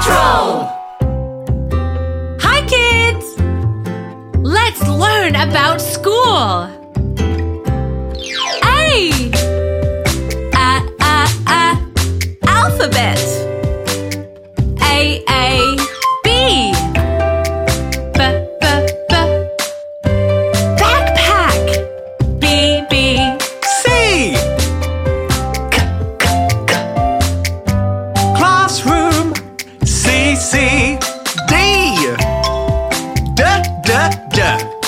Patrol! Hi, kids! Let's learn about school. A. A, A, A. Alphabet. D.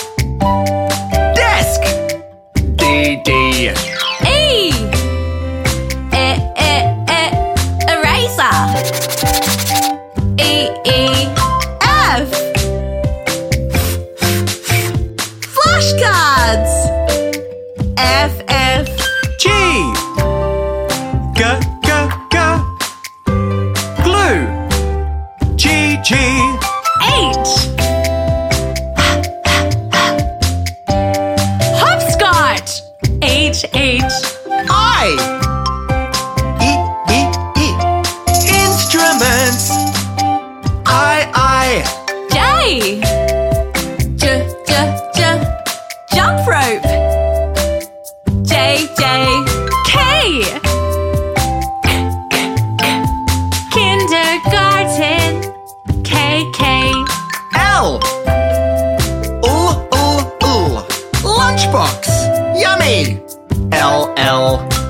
I. E, E, E. Instruments. I, I. J. J, J, J. Jump rope. J, J. K. Kindergarten. K, K. L. L, L, L. Lunchbox. Yummy. L, L.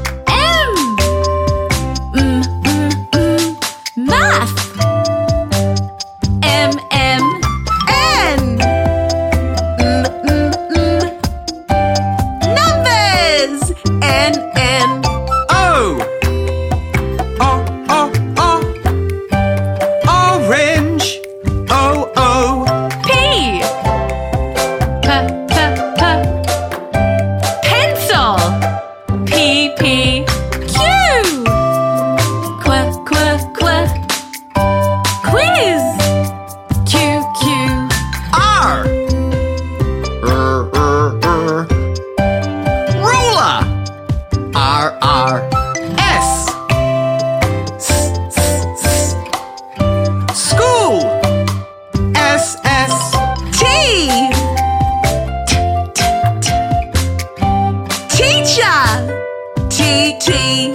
T. U.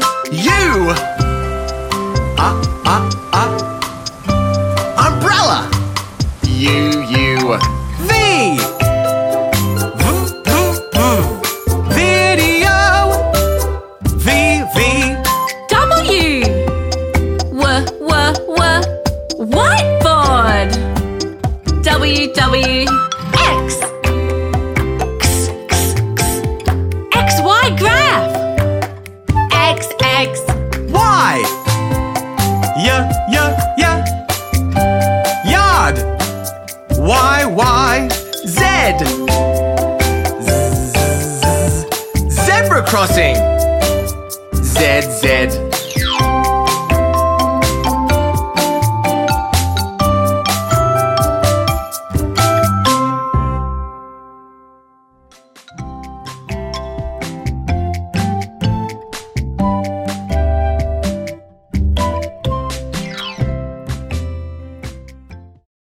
Uh, uh, uh. Umbrella. Whiteboard. W, W. X. Y. Y, Y, Y. Yard. Y, Y. Z. Z- Zebra crossing. Z, Z.